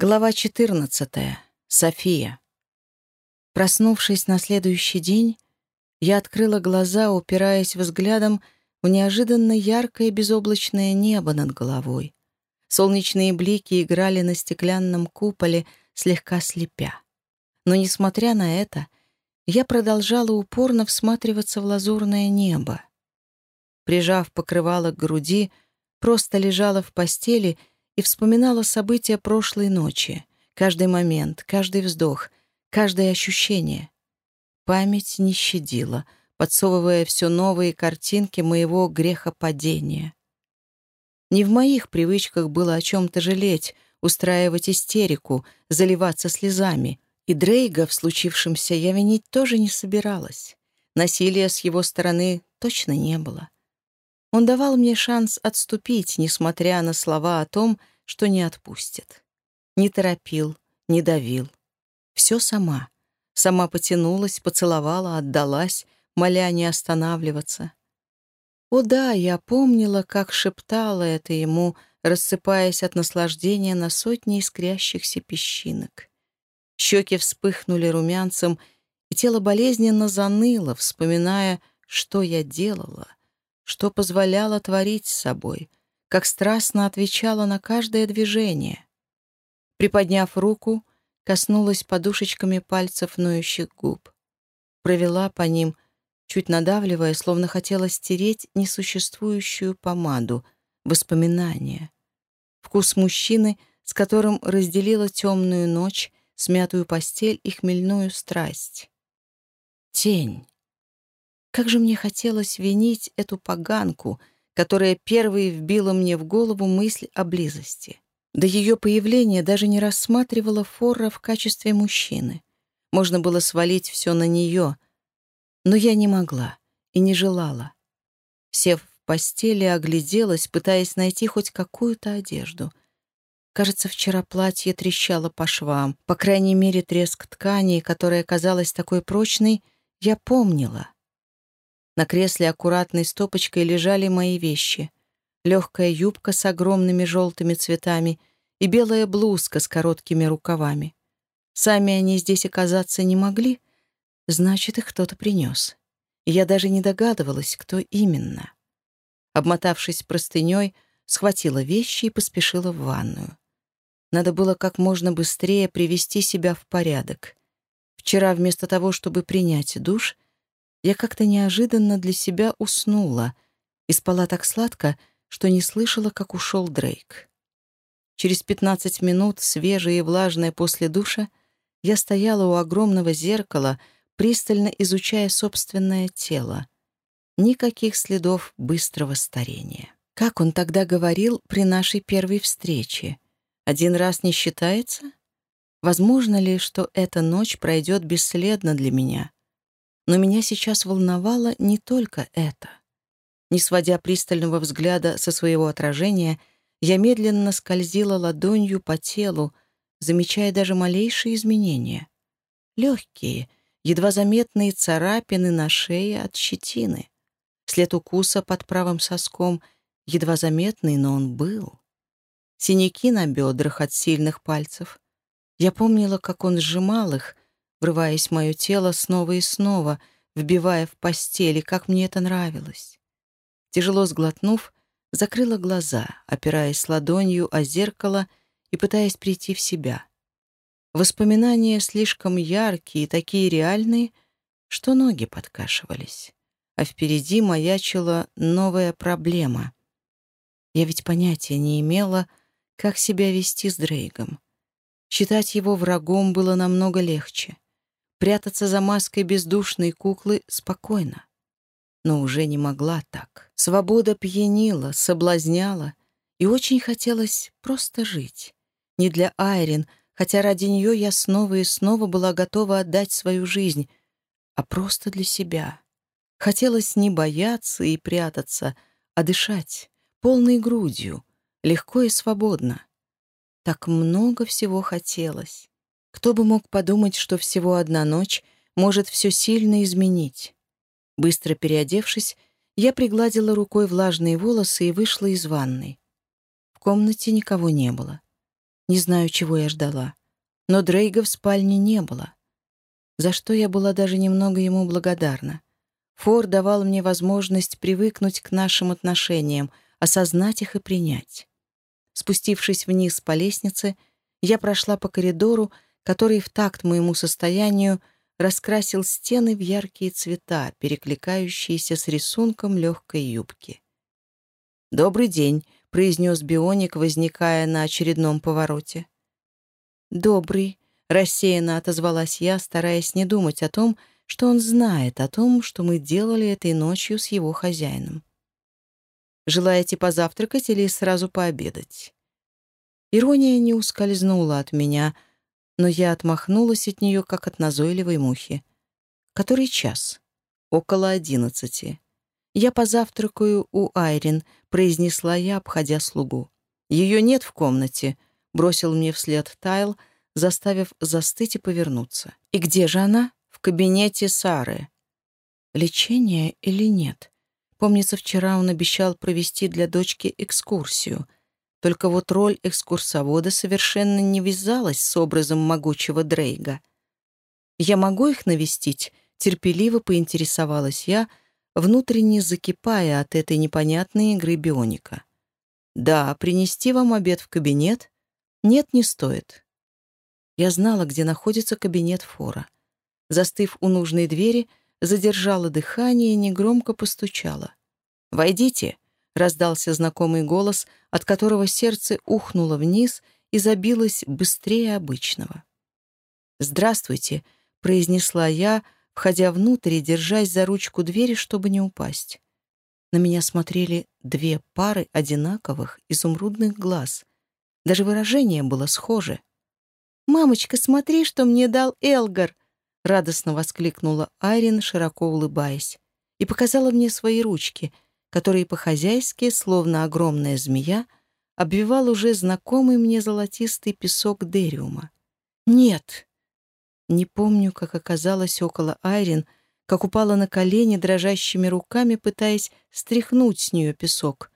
Глава 14. София. Проснувшись на следующий день, я открыла глаза, упираясь взглядом в неожиданно яркое безоблачное небо над головой. Солнечные блики играли на стеклянном куполе, слегка слепя. Но, несмотря на это, я продолжала упорно всматриваться в лазурное небо. Прижав покрывало к груди, просто лежала в постели — и вспоминала события прошлой ночи, каждый момент, каждый вздох, каждое ощущение. Память не щадила, подсовывая все новые картинки моего грехопадения. Не в моих привычках было о чем-то жалеть, устраивать истерику, заливаться слезами. И Дрейга в случившемся я винить тоже не собиралась. Насилия с его стороны точно не было. Он давал мне шанс отступить, несмотря на слова о том, что не отпустит. Не торопил, не давил. Все сама. Сама потянулась, поцеловала, отдалась, моля не останавливаться. О да, я помнила, как шептала это ему, рассыпаясь от наслаждения на сотни искрящихся песчинок. Щеки вспыхнули румянцем, и тело болезненно заныло, вспоминая, что я делала, что позволяло творить с собой, как страстно отвечала на каждое движение. Приподняв руку, коснулась подушечками пальцев ноющих губ. Провела по ним, чуть надавливая, словно хотела стереть несуществующую помаду, воспоминания. Вкус мужчины, с которым разделила темную ночь, смятую постель и хмельную страсть. Тень. Как же мне хотелось винить эту поганку, которая первой вбила мне в голову мысль о близости. До ее появления даже не рассматривала Форра в качестве мужчины. Можно было свалить все на нее, но я не могла и не желала. Сев в постели, огляделась, пытаясь найти хоть какую-то одежду. Кажется, вчера платье трещало по швам. По крайней мере, треск ткани, которая казалась такой прочной, я помнила — на кресле аккуратной стопочкой лежали мои вещи. Легкая юбка с огромными желтыми цветами и белая блузка с короткими рукавами. Сами они здесь оказаться не могли, значит, их кто-то принес. Я даже не догадывалась, кто именно. Обмотавшись простыней, схватила вещи и поспешила в ванную. Надо было как можно быстрее привести себя в порядок. Вчера вместо того, чтобы принять душ — я как-то неожиданно для себя уснула и спала так сладко, что не слышала, как ушел Дрейк. Через пятнадцать минут, свежая и влажная после душа, я стояла у огромного зеркала, пристально изучая собственное тело. Никаких следов быстрого старения. Как он тогда говорил при нашей первой встрече? Один раз не считается? Возможно ли, что эта ночь пройдет бесследно для меня? Но меня сейчас волновало не только это. Не сводя пристального взгляда со своего отражения, я медленно скользила ладонью по телу, замечая даже малейшие изменения. Легкие, едва заметные царапины на шее от щетины. След укуса под правым соском, едва заметный, но он был. Синяки на бедрах от сильных пальцев. Я помнила, как он сжимал их, врываясь в мое тело снова и снова, вбивая в постели, как мне это нравилось. Тяжело сглотнув, закрыла глаза, опираясь ладонью о зеркало и пытаясь прийти в себя. Воспоминания слишком яркие и такие реальные, что ноги подкашивались, а впереди маячила новая проблема. Я ведь понятия не имела, как себя вести с Дрейгом. Считать его врагом было намного легче прятаться за маской бездушной куклы спокойно. Но уже не могла так. Свобода пьянила, соблазняла, и очень хотелось просто жить. Не для Айрин, хотя ради нее я снова и снова была готова отдать свою жизнь, а просто для себя. Хотелось не бояться и прятаться, а дышать полной грудью, легко и свободно. Так много всего хотелось. Кто бы мог подумать, что всего одна ночь может все сильно изменить? Быстро переодевшись, я пригладила рукой влажные волосы и вышла из ванной. В комнате никого не было. Не знаю, чего я ждала. Но Дрейга в спальне не было. За что я была даже немного ему благодарна. Фор давал мне возможность привыкнуть к нашим отношениям, осознать их и принять. Спустившись вниз по лестнице, я прошла по коридору, который в такт моему состоянию раскрасил стены в яркие цвета, перекликающиеся с рисунком легкой юбки. «Добрый день», — произнес Бионик, возникая на очередном повороте. «Добрый», — рассеянно отозвалась я, стараясь не думать о том, что он знает о том, что мы делали этой ночью с его хозяином. «Желаете позавтракать или сразу пообедать?» Ирония не ускользнула от меня, но я отмахнулась от нее, как от назойливой мухи. «Который час?» «Около одиннадцати». «Я позавтракаю у Айрин», — произнесла я, обходя слугу. «Ее нет в комнате», — бросил мне вслед Тайл, заставив застыть и повернуться. «И где же она?» «В кабинете Сары». «Лечение или нет?» Помнится, вчера он обещал провести для дочки экскурсию — только вот роль экскурсовода совершенно не вязалась с образом могучего Дрейга. «Я могу их навестить?» — терпеливо поинтересовалась я, внутренне закипая от этой непонятной игры бионика. «Да, принести вам обед в кабинет?» «Нет, не стоит». Я знала, где находится кабинет Фора. Застыв у нужной двери, задержала дыхание и негромко постучала. «Войдите», раздался знакомый голос, от которого сердце ухнуло вниз и забилось быстрее обычного. «Здравствуйте», — произнесла я, входя внутрь и держась за ручку двери, чтобы не упасть. На меня смотрели две пары одинаковых изумрудных глаз. Даже выражение было схоже. «Мамочка, смотри, что мне дал Элгар!» — радостно воскликнула Айрин, широко улыбаясь, и показала мне свои ручки — который по-хозяйски, словно огромная змея, обвивал уже знакомый мне золотистый песок дериума. «Нет!» Не помню, как оказалась около Айрин, как упала на колени дрожащими руками, пытаясь стряхнуть с нее песок.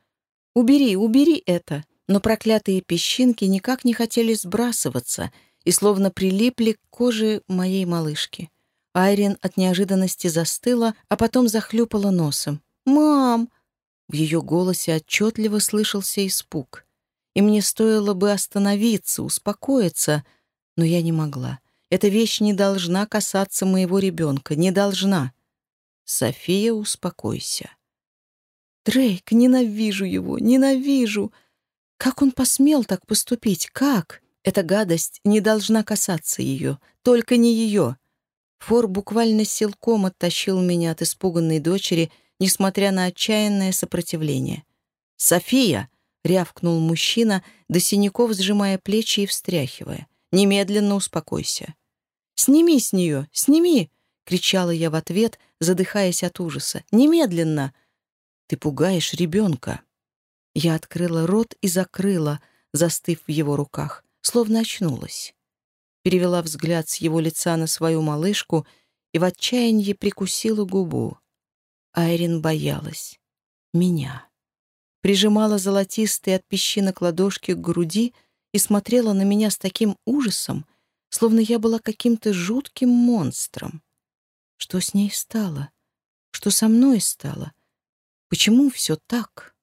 «Убери, убери это!» Но проклятые песчинки никак не хотели сбрасываться и словно прилипли к коже моей малышки. Айрин от неожиданности застыла, а потом захлюпала носом. «Мам!» В ее голосе отчетливо слышался испуг. И мне стоило бы остановиться, успокоиться, но я не могла. Эта вещь не должна касаться моего ребенка, не должна. София, успокойся. Дрейк, ненавижу его, ненавижу. Как он посмел так поступить? Как? Эта гадость не должна касаться ее, только не ее. Фор буквально силком оттащил меня от испуганной дочери несмотря на отчаянное сопротивление. «София!» — рявкнул мужчина, до синяков сжимая плечи и встряхивая. «Немедленно успокойся». «Сними с нее! Сними!» — кричала я в ответ, задыхаясь от ужаса. «Немедленно!» «Ты пугаешь ребенка!» Я открыла рот и закрыла, застыв в его руках, словно очнулась. Перевела взгляд с его лица на свою малышку и в отчаянии прикусила губу. Айрин боялась. Меня. Прижимала золотистые от песчинок ладошки к груди и смотрела на меня с таким ужасом, словно я была каким-то жутким монстром. Что с ней стало? Что со мной стало? Почему все так?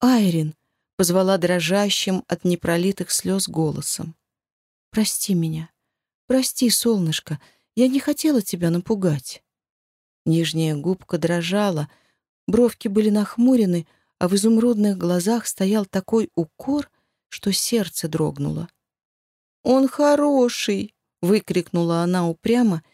«Айрин!» — позвала дрожащим от непролитых слез голосом. «Прости меня. Прости, солнышко. Я не хотела тебя напугать». Нижняя губка дрожала, бровки были нахмурены, а в изумрудных глазах стоял такой укор, что сердце дрогнуло. «Он хороший!» — выкрикнула она упрямо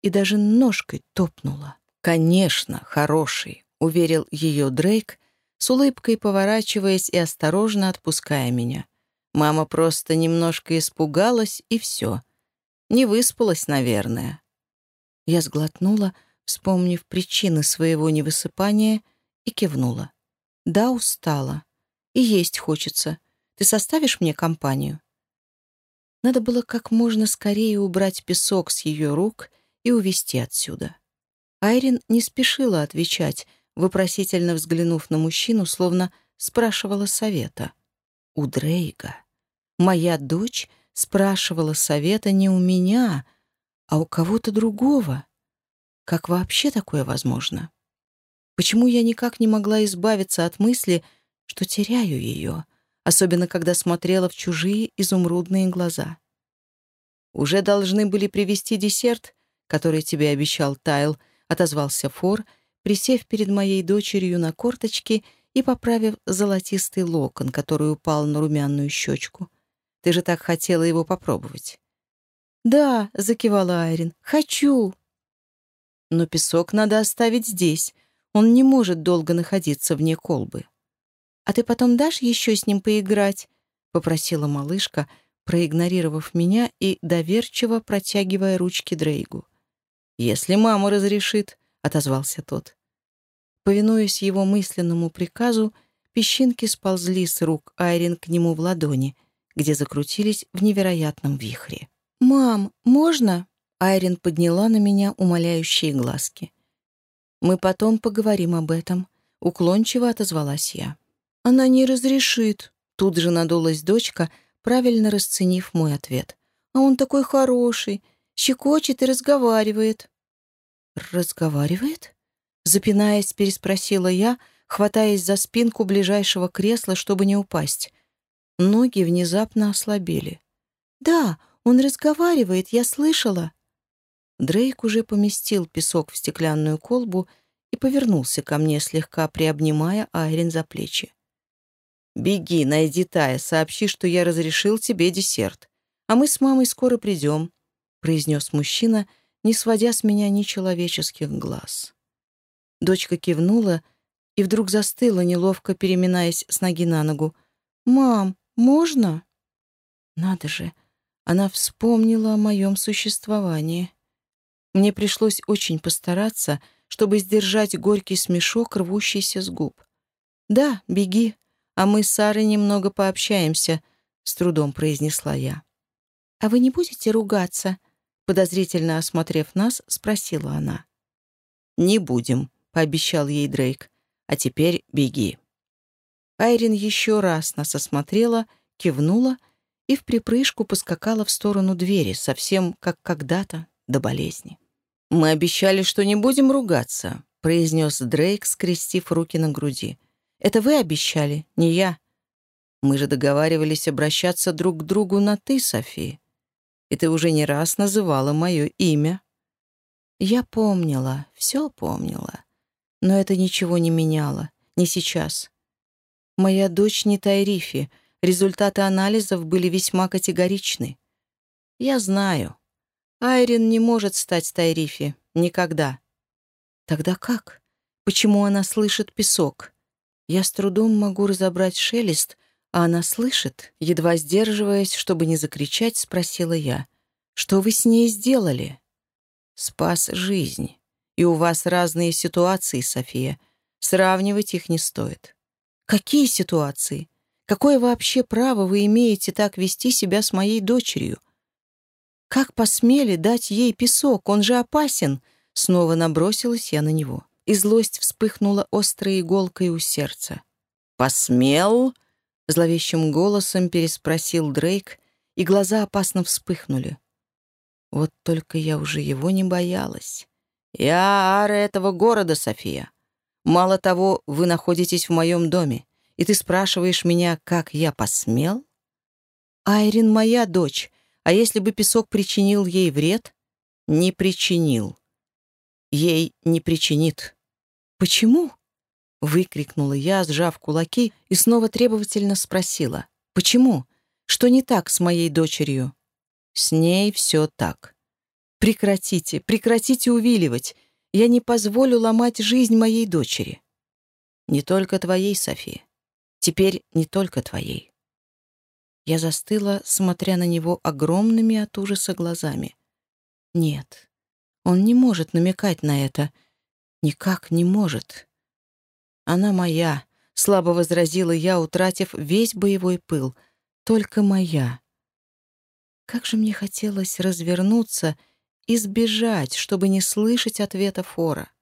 и даже ножкой топнула. «Конечно, хороший!» — уверил ее Дрейк, с улыбкой поворачиваясь и осторожно отпуская меня. Мама просто немножко испугалась, и все. Не выспалась, наверное. Я сглотнула, — вспомнив причины своего невысыпания, и кивнула. «Да, устала. И есть хочется. Ты составишь мне компанию?» Надо было как можно скорее убрать песок с ее рук и увести отсюда. Айрин не спешила отвечать, вопросительно взглянув на мужчину, словно спрашивала совета. «У Дрейга». Моя дочь спрашивала совета не у меня, а у кого-то другого. Как вообще такое возможно? Почему я никак не могла избавиться от мысли, что теряю ее, особенно когда смотрела в чужие изумрудные глаза? «Уже должны были привезти десерт, который тебе обещал Тайл», — отозвался Фор, присев перед моей дочерью на корточки и поправив золотистый локон, который упал на румяную щечку. «Ты же так хотела его попробовать». «Да», — закивала Айрин, — «хочу». «Но песок надо оставить здесь. Он не может долго находиться вне колбы». «А ты потом дашь еще с ним поиграть?» — попросила малышка, проигнорировав меня и доверчиво протягивая ручки Дрейгу. «Если мама разрешит», — отозвался тот. Повинуясь его мысленному приказу, песчинки сползли с рук Айрин к нему в ладони, где закрутились в невероятном вихре. «Мам, можно?» Айрин подняла на меня умоляющие глазки. «Мы потом поговорим об этом», — уклончиво отозвалась я. «Она не разрешит», — тут же надулась дочка, правильно расценив мой ответ. «А он такой хороший, щекочет и разговаривает». «Разговаривает?» Запинаясь, переспросила я, хватаясь за спинку ближайшего кресла, чтобы не упасть. Ноги внезапно ослабели. «Да, он разговаривает, я слышала». Дрейк уже поместил песок в стеклянную колбу и повернулся ко мне, слегка приобнимая Айрин за плечи. «Беги, найди Тая, сообщи, что я разрешил тебе десерт. А мы с мамой скоро придем», — произнес мужчина, не сводя с меня нечеловеческих глаз. Дочка кивнула и вдруг застыла, неловко переминаясь с ноги на ногу. «Мам, можно?» «Надо же!» Она вспомнила о моем существовании. Мне пришлось очень постараться, чтобы сдержать горький смешок, рвущийся с губ. «Да, беги, а мы с Сарой немного пообщаемся», — с трудом произнесла я. «А вы не будете ругаться?» Подозрительно осмотрев нас, спросила она. «Не будем», — пообещал ей Дрейк. «А теперь беги». Айрин еще раз нас осмотрела, кивнула и в припрыжку поскакала в сторону двери, совсем как когда-то до болезни. «Мы обещали, что не будем ругаться», — произнес Дрейк, скрестив руки на груди. «Это вы обещали, не я. Мы же договаривались обращаться друг к другу на «ты», Софи. И ты уже не раз называла мое имя». Я помнила, все помнила. Но это ничего не меняло, не сейчас. Моя дочь не Тайрифи — Результаты анализов были весьма категоричны. Я знаю. Айрин не может стать Тайрифи. Никогда. Тогда как? Почему она слышит песок? Я с трудом могу разобрать шелест, а она слышит, едва сдерживаясь, чтобы не закричать, спросила я. «Что вы с ней сделали?» «Спас жизнь. И у вас разные ситуации, София. Сравнивать их не стоит». «Какие ситуации? Какое вообще право вы имеете так вести себя с моей дочерью? Как посмели дать ей песок? Он же опасен!» Снова набросилась я на него, и злость вспыхнула острой иголкой у сердца. «Посмел?» — зловещим голосом переспросил Дрейк, и глаза опасно вспыхнули. Вот только я уже его не боялась. «Я ара этого города, София. Мало того, вы находитесь в моем доме и ты спрашиваешь меня, как я посмел? Айрин моя дочь, а если бы песок причинил ей вред? Не причинил. Ей не причинит. Почему? Выкрикнула я, сжав кулаки, и снова требовательно спросила. Почему? Что не так с моей дочерью? С ней все так. Прекратите, прекратите увиливать. Я не позволю ломать жизнь моей дочери. Не только твоей, София. Теперь не только твоей. Я застыла, смотря на него огромными от ужаса глазами. Нет, он не может намекать на это. Никак не может. Она моя, слабо возразила я, утратив весь боевой пыл. Только моя. Как же мне хотелось развернуться и сбежать, чтобы не слышать ответа Фора.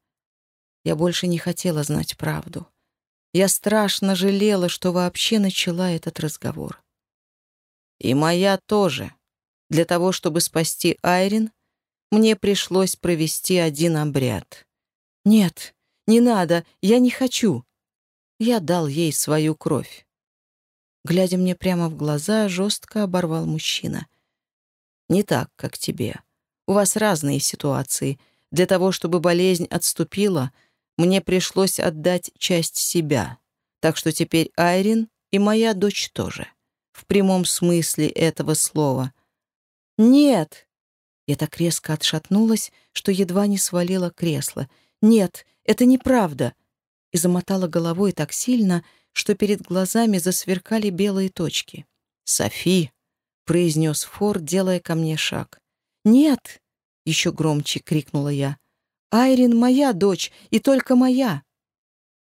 Я больше не хотела знать правду. Я страшно жалела, что вообще начала этот разговор. И моя тоже. Для того, чтобы спасти Айрин, мне пришлось провести один обряд. Нет, не надо, я не хочу. Я дал ей свою кровь. Глядя мне прямо в глаза, жестко оборвал мужчина. Не так, как тебе. У вас разные ситуации. Для того, чтобы болезнь отступила, мне пришлось отдать часть себя. Так что теперь Айрин и моя дочь тоже. В прямом смысле этого слова. «Нет!» Я так резко отшатнулась, что едва не свалила кресло. «Нет, это неправда!» И замотала головой так сильно, что перед глазами засверкали белые точки. «Софи!» — произнес Фор, делая ко мне шаг. «Нет!» — еще громче крикнула я. «Айрин моя дочь, и только моя!»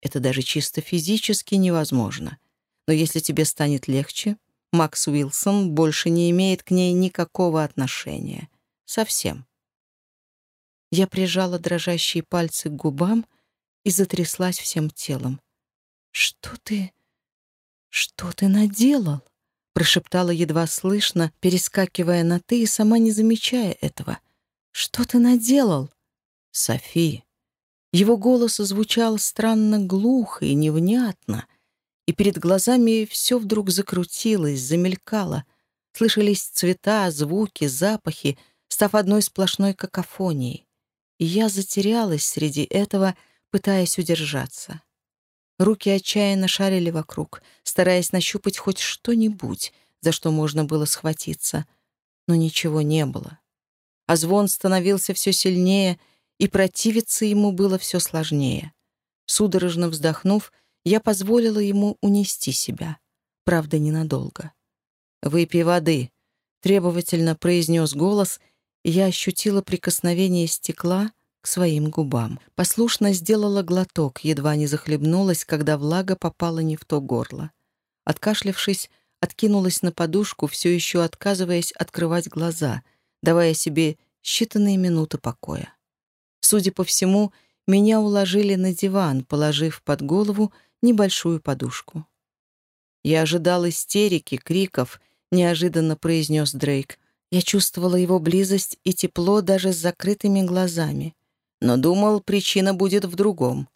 Это даже чисто физически невозможно. Но если тебе станет легче, Макс Уилсон больше не имеет к ней никакого отношения. Совсем. Я прижала дрожащие пальцы к губам и затряслась всем телом. «Что ты... что ты наделал?» прошептала едва слышно, перескакивая на «ты» и сама не замечая этого. «Что ты наделал?» «Софи». Его голос звучал странно глухо и невнятно, и перед глазами все вдруг закрутилось, замелькало. Слышались цвета, звуки, запахи, став одной сплошной какофонией. И я затерялась среди этого, пытаясь удержаться. Руки отчаянно шарили вокруг, стараясь нащупать хоть что-нибудь, за что можно было схватиться. Но ничего не было. А звон становился все сильнее, и противиться ему было все сложнее. Судорожно вздохнув, я позволила ему унести себя. Правда, ненадолго. «Выпей воды», — требовательно произнес голос, и я ощутила прикосновение стекла — к своим губам. Послушно сделала глоток, едва не захлебнулась, когда влага попала не в то горло. Откашлявшись, откинулась на подушку, все еще отказываясь открывать глаза, давая себе считанные минуты покоя. Судя по всему, меня уложили на диван, положив под голову небольшую подушку. Я ожидал истерики, криков, неожиданно произнес Дрейк. Я чувствовала его близость и тепло даже с закрытыми глазами но думал, причина будет в другом.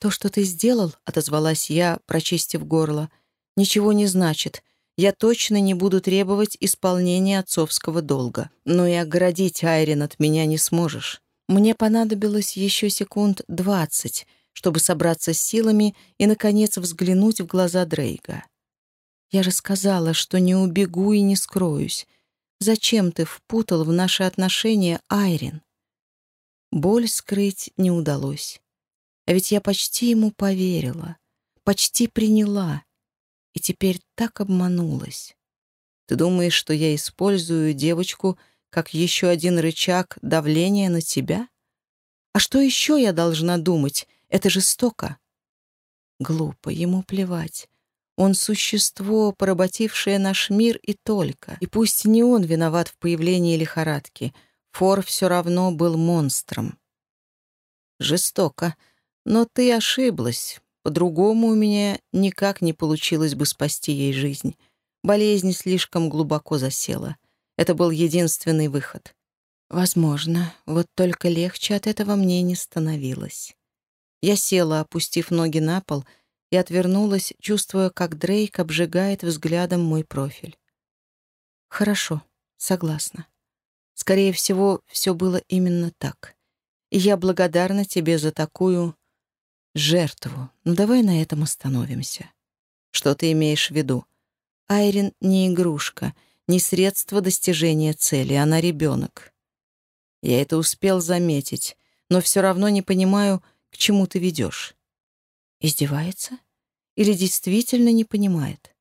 «То, что ты сделал», — отозвалась я, прочистив горло, — «ничего не значит. Я точно не буду требовать исполнения отцовского долга. Но и оградить Айрин от меня не сможешь. Мне понадобилось еще секунд двадцать, чтобы собраться с силами и, наконец, взглянуть в глаза Дрейга. Я же сказала, что не убегу и не скроюсь. Зачем ты впутал в наши отношения Айрин? Боль скрыть не удалось. А ведь я почти ему поверила, почти приняла, и теперь так обманулась. Ты думаешь, что я использую девочку как еще один рычаг давления на тебя? А что еще я должна думать? Это жестоко. Глупо, ему плевать. Он — существо, поработившее наш мир и только. И пусть не он виноват в появлении лихорадки — Фор все равно был монстром. Жестоко. Но ты ошиблась. По-другому у меня никак не получилось бы спасти ей жизнь. Болезнь слишком глубоко засела. Это был единственный выход. Возможно, вот только легче от этого мне не становилось. Я села, опустив ноги на пол, и отвернулась, чувствуя, как Дрейк обжигает взглядом мой профиль. «Хорошо, согласна. Скорее всего, все было именно так. И я благодарна тебе за такую жертву. Ну давай на этом остановимся. Что ты имеешь в виду? Айрин не игрушка, не средство достижения цели, она ребенок. Я это успел заметить, но все равно не понимаю, к чему ты ведешь. Издевается? Или действительно не понимает?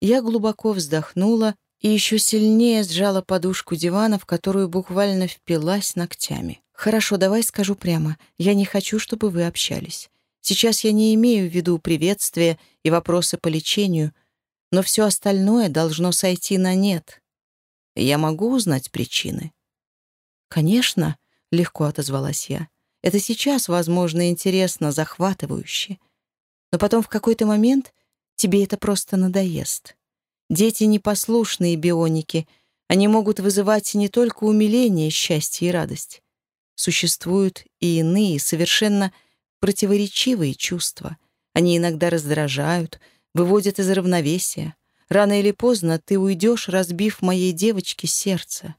Я глубоко вздохнула и еще сильнее сжала подушку дивана, в которую буквально впилась ногтями. «Хорошо, давай скажу прямо. Я не хочу, чтобы вы общались. Сейчас я не имею в виду приветствия и вопросы по лечению, но все остальное должно сойти на нет. Я могу узнать причины?» «Конечно», — легко отозвалась я. «Это сейчас, возможно, интересно, захватывающе. Но потом в какой-то момент тебе это просто надоест». Дети — непослушные бионики. Они могут вызывать не только умиление, счастье и радость. Существуют и иные, совершенно противоречивые чувства. Они иногда раздражают, выводят из равновесия. Рано или поздно ты уйдешь, разбив моей девочке сердце.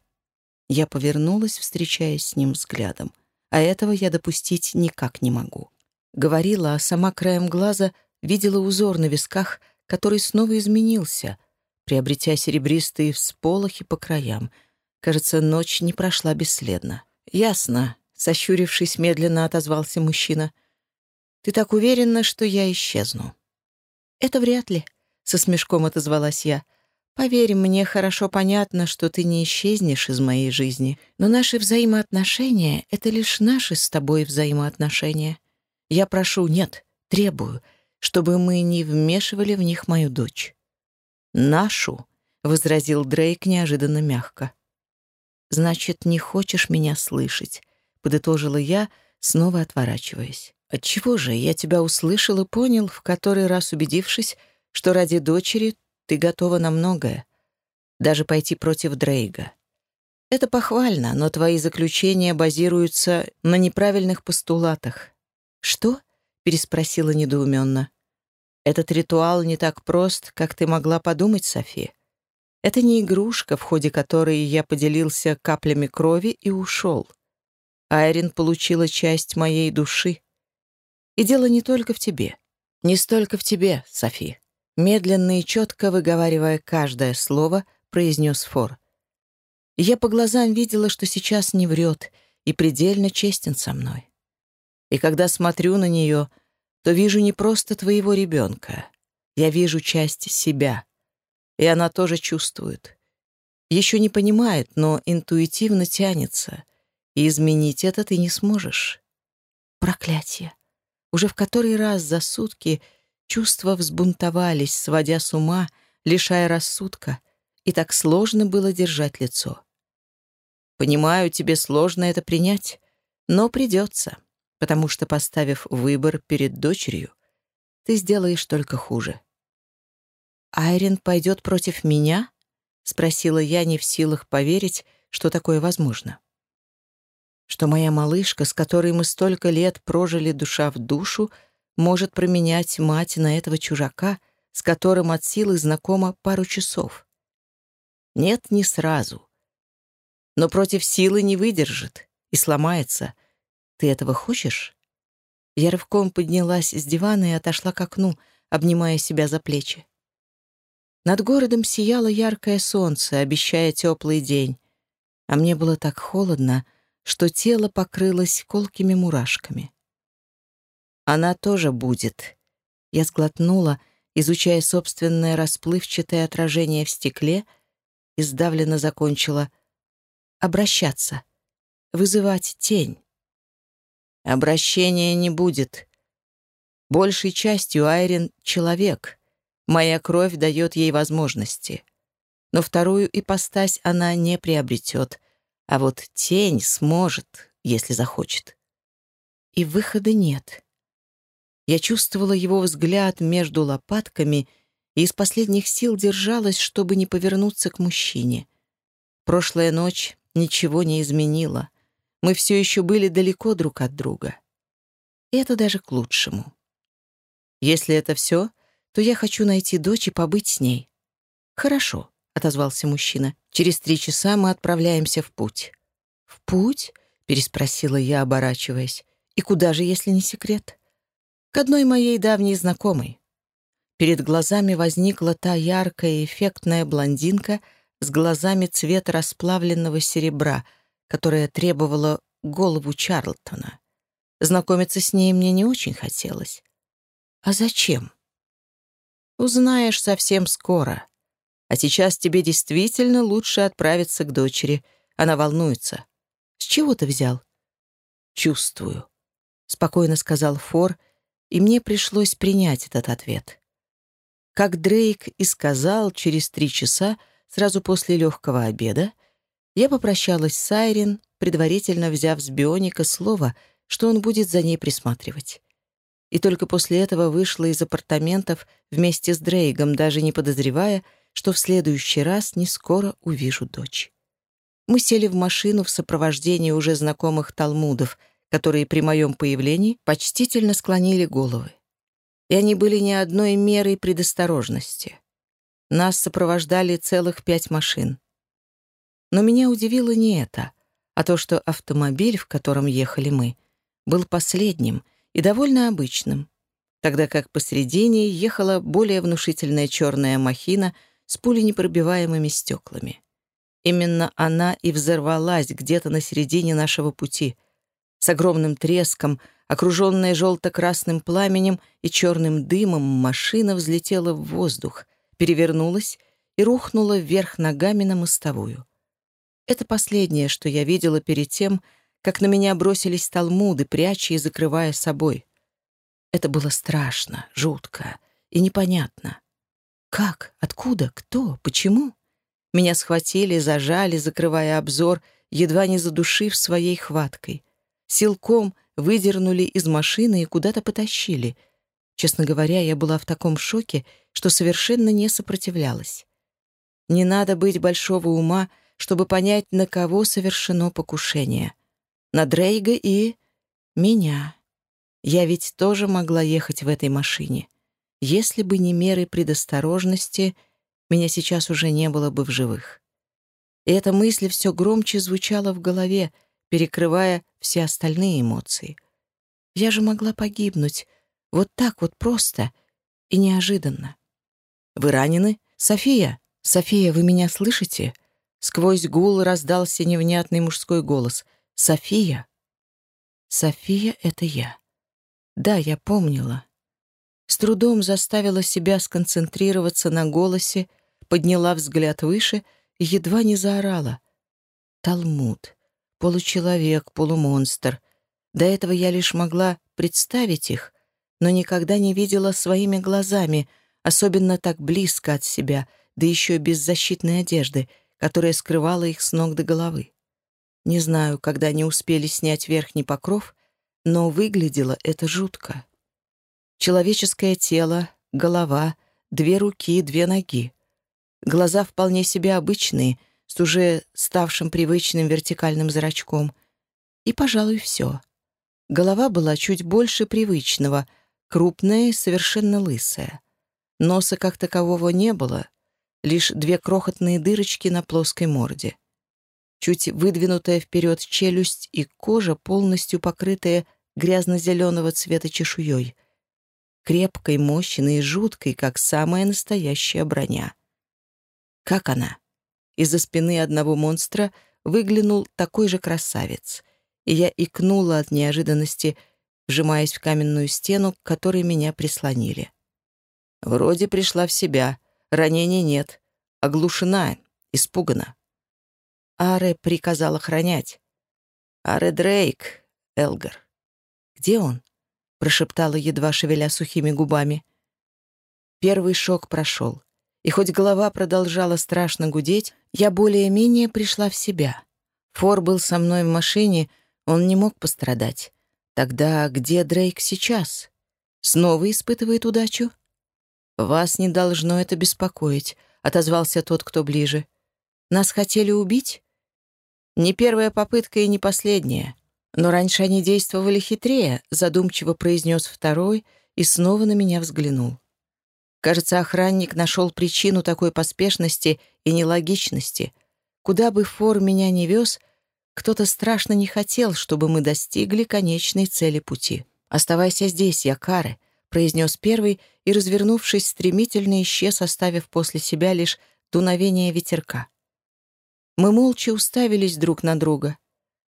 Я повернулась, встречаясь с ним взглядом. А этого я допустить никак не могу. Говорила, а сама краем глаза видела узор на висках, который снова изменился, приобретя серебристые всполохи по краям. Кажется, ночь не прошла бесследно. «Ясно», — сощурившись, медленно отозвался мужчина. «Ты так уверена, что я исчезну?» «Это вряд ли», — со смешком отозвалась я. Поверь, мне хорошо понятно, что ты не исчезнешь из моей жизни, но наши взаимоотношения — это лишь наши с тобой взаимоотношения. Я прошу, нет, требую, чтобы мы не вмешивали в них мою дочь. «Нашу», — возразил Дрейк неожиданно мягко. «Значит, не хочешь меня слышать», — подытожила я, снова отворачиваясь. «Отчего же я тебя услышал и понял, в который раз убедившись, что ради дочери ты готова на многое, даже пойти против Дрейга. Это похвально, но твои заключения базируются на неправильных постулатах. Что? переспросила недоуменно. Этот ритуал не так прост, как ты могла подумать, Софи. Это не игрушка, в ходе которой я поделился каплями крови и ушел. Айрин получила часть моей души. И дело не только в тебе. Не столько в тебе, Софи. Медленно и четко выговаривая каждое слово, произнес Фор. Я по глазам видела, что сейчас не врет и предельно честен со мной. И когда смотрю на нее, то вижу не просто твоего ребенка. Я вижу часть себя. И она тоже чувствует. Еще не понимает, но интуитивно тянется. И изменить это ты не сможешь. Проклятие. Уже в который раз за сутки — Чувства взбунтовались, сводя с ума, лишая рассудка, и так сложно было держать лицо. «Понимаю, тебе сложно это принять, но придется, потому что, поставив выбор перед дочерью, ты сделаешь только хуже». «Айрин пойдет против меня?» — спросила я, не в силах поверить, что такое возможно. Что моя малышка, с которой мы столько лет прожили душа в душу, — может променять мать на этого чужака, с которым от силы знакома пару часов. Нет, не сразу. Но против силы не выдержит и сломается. Ты этого хочешь? Я рывком поднялась с дивана и отошла к окну, обнимая себя за плечи. Над городом сияло яркое солнце, обещая теплый день, а мне было так холодно, что тело покрылось колкими мурашками. Она тоже будет. Я сглотнула, изучая собственное расплывчатое отражение в стекле, и сдавленно закончила «обращаться, вызывать тень». Обращения не будет. Большей частью Айрин — человек. Моя кровь дает ей возможности. Но вторую ипостась она не приобретет, а вот тень сможет, если захочет. И выхода нет. Я чувствовала его взгляд между лопатками и из последних сил держалась, чтобы не повернуться к мужчине. Прошлая ночь ничего не изменила. Мы все еще были далеко друг от друга. И это даже к лучшему. Если это все, то я хочу найти дочь и побыть с ней. Хорошо, — отозвался мужчина. «Через три часа мы отправляемся в путь». «В путь?» — переспросила я, оборачиваясь. «И куда же, если не секрет?» к одной моей давней знакомой. Перед глазами возникла та яркая и эффектная блондинка с глазами цвета расплавленного серебра, которая требовала голову Чарлтона. Знакомиться с ней мне не очень хотелось. А зачем? Узнаешь совсем скоро. А сейчас тебе действительно лучше отправиться к дочери. Она волнуется. С чего ты взял? Чувствую, — спокойно сказал Фор, и мне пришлось принять этот ответ. Как Дрейк и сказал, через три часа, сразу после легкого обеда, я попрощалась с Айрин, предварительно взяв с Бионика слово, что он будет за ней присматривать. И только после этого вышла из апартаментов вместе с Дрейгом, даже не подозревая, что в следующий раз не скоро увижу дочь. Мы сели в машину в сопровождении уже знакомых талмудов, которые при моем появлении почтительно склонили головы. И они были не одной мерой предосторожности. Нас сопровождали целых пять машин. Но меня удивило не это, а то, что автомобиль, в котором ехали мы, был последним и довольно обычным, тогда как посредине ехала более внушительная черная махина с пуленепробиваемыми стеклами. Именно она и взорвалась где-то на середине нашего пути. С огромным треском, окруженная желто-красным пламенем и черным дымом, машина взлетела в воздух, перевернулась и рухнула вверх ногами на мостовую. Это последнее, что я видела перед тем, как на меня бросились талмуды, пряча и закрывая собой. Это было страшно, жутко и непонятно. Как? Откуда? Кто? Почему? Меня схватили, зажали, закрывая обзор, едва не задушив своей хваткой. Силком выдернули из машины и куда-то потащили. Честно говоря, я была в таком шоке, что совершенно не сопротивлялась. Не надо быть большого ума, чтобы понять, на кого совершено покушение. На Дрейга и... меня. Я ведь тоже могла ехать в этой машине. Если бы не меры предосторожности, меня сейчас уже не было бы в живых. И эта мысль все громче звучала в голове, перекрывая все остальные эмоции. Я же могла погибнуть, вот так вот просто и неожиданно. «Вы ранены? София? София, вы меня слышите?» Сквозь гул раздался невнятный мужской голос. «София?» «София — это я». Да, я помнила. С трудом заставила себя сконцентрироваться на голосе, подняла взгляд выше и едва не заорала. Талмуд. Получеловек, полумонстр. До этого я лишь могла представить их, но никогда не видела своими глазами, особенно так близко от себя, да еще без защитной одежды, которая скрывала их с ног до головы. Не знаю, когда они успели снять верхний покров, но выглядело это жутко. Человеческое тело, голова, две руки, две ноги. Глаза вполне себе обычные, с уже ставшим привычным вертикальным зрачком. И, пожалуй, все. Голова была чуть больше привычного, крупная и совершенно лысая. Носа как такового не было, лишь две крохотные дырочки на плоской морде. Чуть выдвинутая вперед челюсть и кожа, полностью покрытая грязно-зеленого цвета чешуей, крепкой, мощной и жуткой, как самая настоящая броня. Как она? Из-за спины одного монстра выглянул такой же красавец, и я икнула от неожиданности, вжимаясь в каменную стену, к которой меня прислонили. Вроде пришла в себя, ранений нет, оглушена, испугана. Аре приказал охранять. Аре Дрейк, Элгар. Где он?» — прошептала, едва шевеля сухими губами. Первый шок прошел, и хоть голова продолжала страшно гудеть, я более-менее пришла в себя. Фор был со мной в машине, он не мог пострадать. Тогда где Дрейк сейчас? Снова испытывает удачу? «Вас не должно это беспокоить», — отозвался тот, кто ближе. «Нас хотели убить?» «Не первая попытка и не последняя. Но раньше они действовали хитрее, задумчиво произнес второй и снова на меня взглянул. Кажется, охранник нашел причину такой поспешности и нелогичности. Куда бы Фор меня не вез, кто-то страшно не хотел, чтобы мы достигли конечной цели пути. «Оставайся здесь, Якары», — произнес первый и, развернувшись, стремительно исчез, оставив после себя лишь дуновение ветерка. Мы молча уставились друг на друга —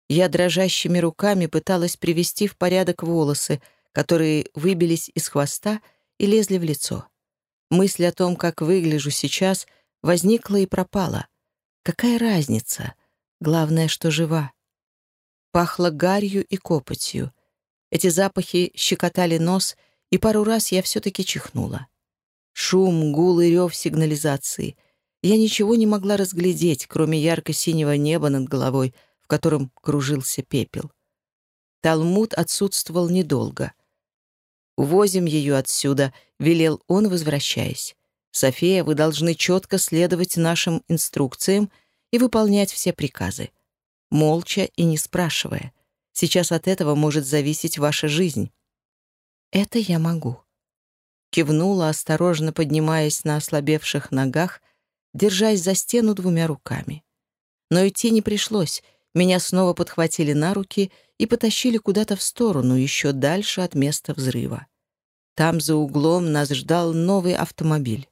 я дрожащими руками пыталась привести в порядок волосы, которые выбились из хвоста и лезли в лицо. Мысль о том, как выгляжу сейчас, возникла и пропала. Какая разница? Главное, что жива. Пахло гарью и копотью. Эти запахи щекотали нос, и пару раз я все-таки чихнула. Шум, гул и рев сигнализации. Я ничего не могла разглядеть, кроме ярко-синего неба над головой — в котором кружился пепел. Талмуд отсутствовал недолго. «Увозим ее отсюда», — велел он, возвращаясь. София, вы должны четко следовать нашим инструкциям и выполнять все приказы. Молча и не спрашивая. Сейчас от этого может зависеть ваша жизнь». «Это я могу». Кивнула, осторожно поднимаясь на ослабевших ногах, держась за стену двумя руками. Но идти не пришлось. Меня снова подхватили на руки и потащили куда-то в сторону, еще дальше от места взрыва. Там за углом нас ждал новый автомобиль.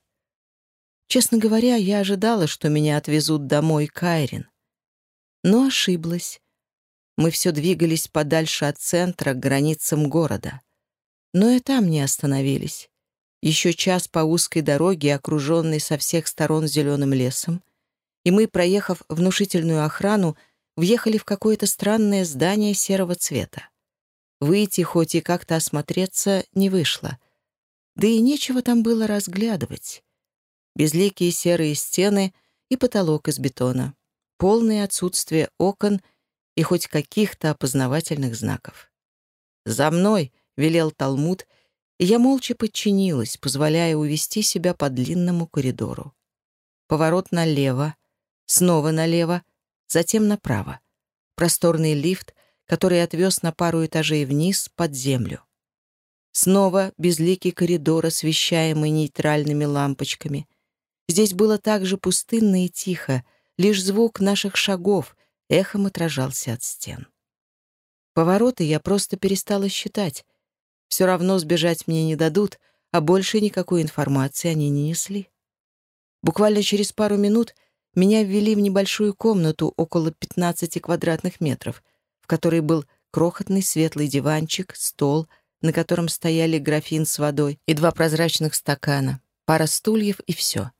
Честно говоря, я ожидала, что меня отвезут домой Кайрин. Но ошиблась. Мы все двигались подальше от центра, к границам города. Но и там не остановились. Еще час по узкой дороге, окруженной со всех сторон зеленым лесом, и мы, проехав внушительную охрану, въехали в какое-то странное здание серого цвета. Выйти, хоть и как-то осмотреться, не вышло. Да и нечего там было разглядывать. Безликие серые стены и потолок из бетона. Полное отсутствие окон и хоть каких-то опознавательных знаков. «За мной!» — велел Талмуд — и я молча подчинилась, позволяя увести себя по длинному коридору. Поворот налево, снова налево, затем направо. Просторный лифт, который отвез на пару этажей вниз под землю. Снова безликий коридор, освещаемый нейтральными лампочками. Здесь было так же пустынно и тихо, лишь звук наших шагов эхом отражался от стен. Повороты я просто перестала считать, все равно сбежать мне не дадут, а больше никакой информации они не несли. Буквально через пару минут меня ввели в небольшую комнату около 15 квадратных метров, в которой был крохотный светлый диванчик, стол, на котором стояли графин с водой и два прозрачных стакана, пара стульев и все.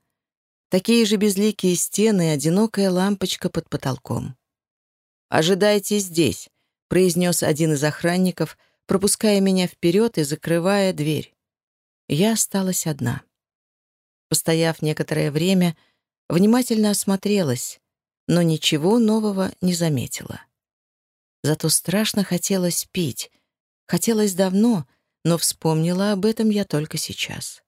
Такие же безликие стены и одинокая лампочка под потолком. «Ожидайте здесь», — произнес один из охранников — пропуская меня вперед и закрывая дверь. Я осталась одна. Постояв некоторое время, внимательно осмотрелась, но ничего нового не заметила. Зато страшно хотелось пить. Хотелось давно, но вспомнила об этом я только сейчас.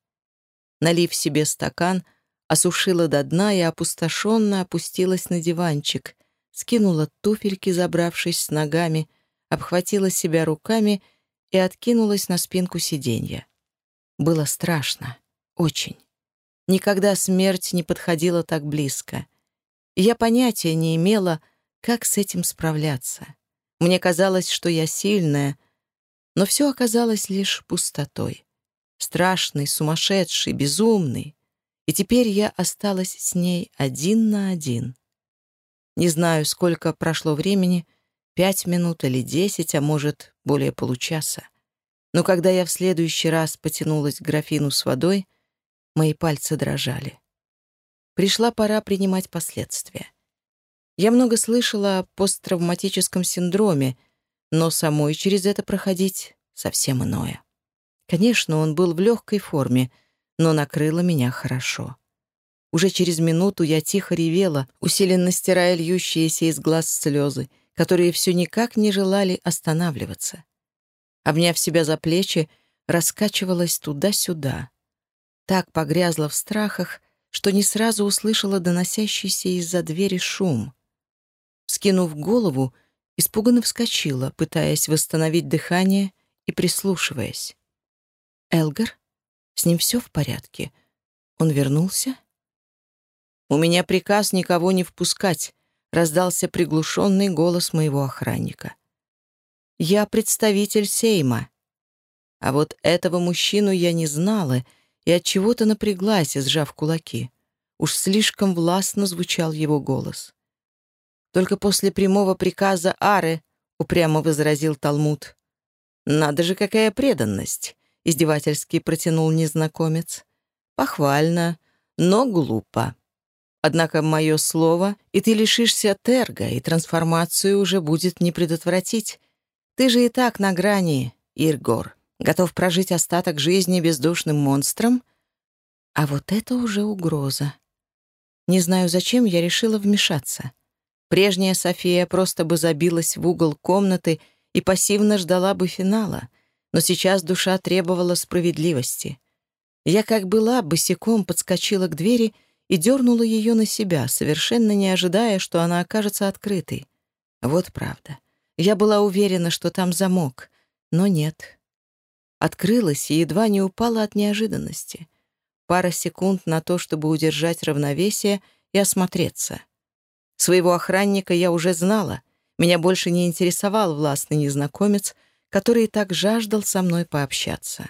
Налив себе стакан, осушила до дна и опустошенно опустилась на диванчик, скинула туфельки, забравшись с ногами, обхватила себя руками и откинулась на спинку сиденья. Было страшно. Очень. Никогда смерть не подходила так близко. Я понятия не имела, как с этим справляться. Мне казалось, что я сильная, но все оказалось лишь пустотой. Страшный, сумасшедший, безумный. И теперь я осталась с ней один на один. Не знаю, сколько прошло времени, Пять минут или десять, а может, более получаса. Но когда я в следующий раз потянулась к графину с водой, мои пальцы дрожали. Пришла пора принимать последствия. Я много слышала о посттравматическом синдроме, но самой через это проходить совсем иное. Конечно, он был в легкой форме, но накрыло меня хорошо. Уже через минуту я тихо ревела, усиленно стирая льющиеся из глаз слезы, которые все никак не желали останавливаться. Обняв себя за плечи, раскачивалась туда-сюда. Так погрязла в страхах, что не сразу услышала доносящийся из-за двери шум. Скинув голову, испуганно вскочила, пытаясь восстановить дыхание и прислушиваясь. «Элгар? С ним все в порядке? Он вернулся?» «У меня приказ никого не впускать», раздался приглушенный голос моего охранника. «Я представитель Сейма». А вот этого мужчину я не знала и от чего то напряглась, сжав кулаки. Уж слишком властно звучал его голос. «Только после прямого приказа Ары», — упрямо возразил Талмуд. «Надо же, какая преданность!» — издевательски протянул незнакомец. «Похвально, но глупо». Однако мое слово, и ты лишишься терга, и трансформацию уже будет не предотвратить. Ты же и так на грани, Иргор. Готов прожить остаток жизни бездушным монстром? А вот это уже угроза. Не знаю, зачем я решила вмешаться. Прежняя София просто бы забилась в угол комнаты и пассивно ждала бы финала, но сейчас душа требовала справедливости. Я, как была, босиком подскочила к двери и дернула ее на себя, совершенно не ожидая, что она окажется открытой. Вот правда. Я была уверена, что там замок, но нет. Открылась и едва не упала от неожиданности. Пара секунд на то, чтобы удержать равновесие и осмотреться. Своего охранника я уже знала. Меня больше не интересовал властный незнакомец, который так жаждал со мной пообщаться.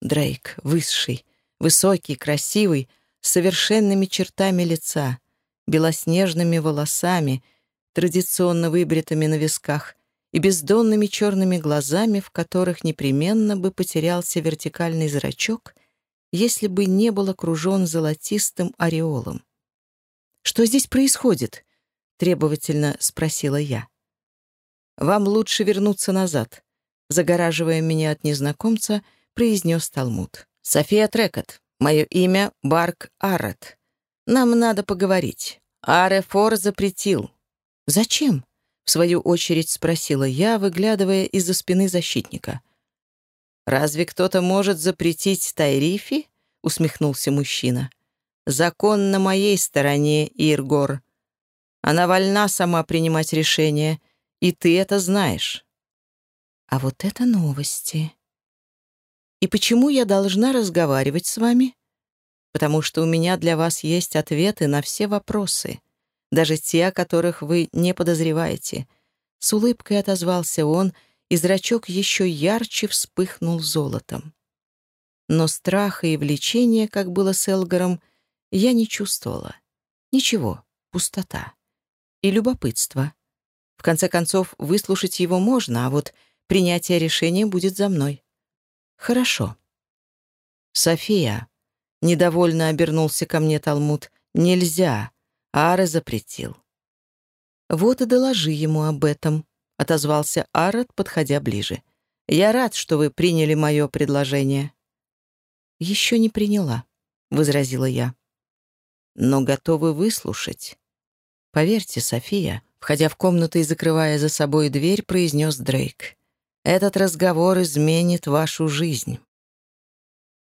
Дрейк, высший, высокий, красивый, с совершенными чертами лица, белоснежными волосами, традиционно выбритыми на висках, и бездонными черными глазами, в которых непременно бы потерялся вертикальный зрачок, если бы не был окружен золотистым ореолом. «Что здесь происходит?» — требовательно спросила я. «Вам лучше вернуться назад», — загораживая меня от незнакомца, произнес Талмуд. «София Трекот, мое имя Барк Аррет. Нам надо поговорить. Аре Фор запретил». «Зачем?» — в свою очередь спросила я, выглядывая из-за спины защитника. «Разве кто-то может запретить Тайрифи?» — усмехнулся мужчина. «Закон на моей стороне, Иргор. Она вольна сама принимать решения, и ты это знаешь». «А вот это новости!» «И почему я должна разговаривать с вами?» «Потому что у меня для вас есть ответы на все вопросы» даже те, о которых вы не подозреваете». С улыбкой отозвался он, и зрачок еще ярче вспыхнул золотом. Но страха и влечения, как было с Элгаром, я не чувствовала. Ничего, пустота. И любопытство. В конце концов, выслушать его можно, а вот принятие решения будет за мной. Хорошо. «София», — недовольно обернулся ко мне Талмуд, — «нельзя. Ара запретил. «Вот и доложи ему об этом», — отозвался Арат, подходя ближе. «Я рад, что вы приняли мое предложение». «Еще не приняла», — возразила я. «Но готовы выслушать». «Поверьте, София», — входя в комнату и закрывая за собой дверь, произнес Дрейк. «Этот разговор изменит вашу жизнь».